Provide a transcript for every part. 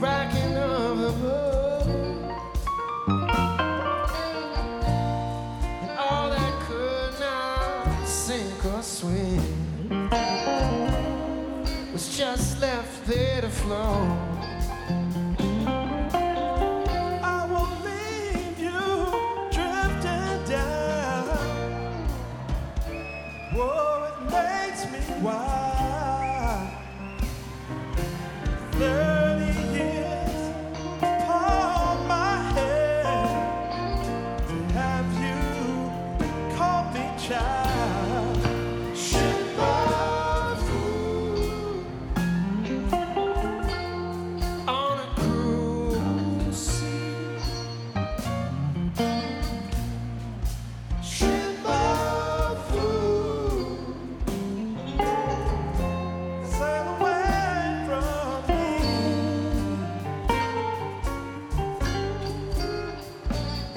rocking of the boat. And all that could not sink or swim was just left there to float. Whoa, it makes me wild.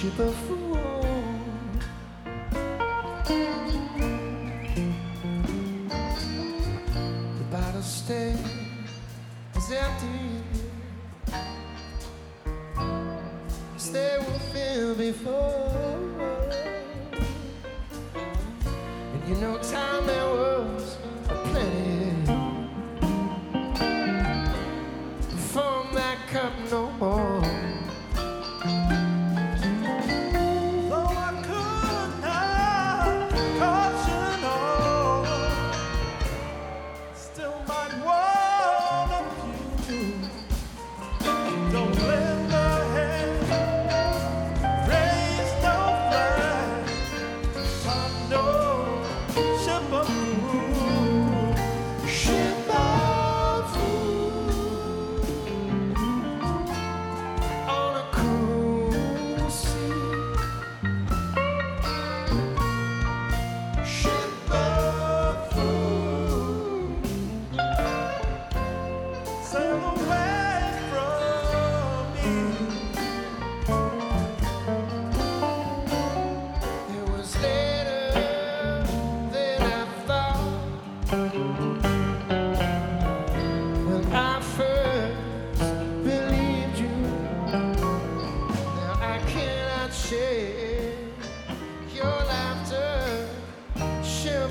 she performed. The battle stage is empty. Stay with me before.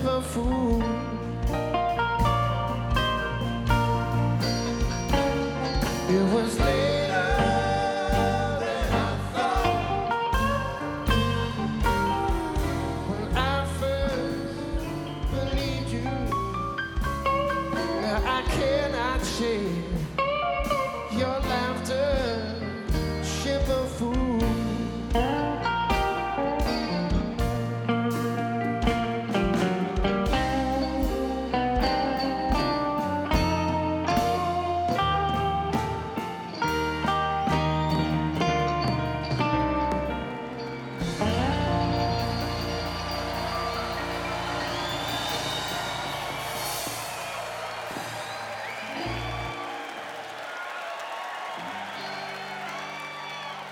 never fool. It was later than I thought when I first believed you. Now I cannot shake.